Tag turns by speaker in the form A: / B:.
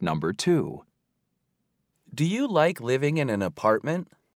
A: Number 2. Do you like living in an apartment?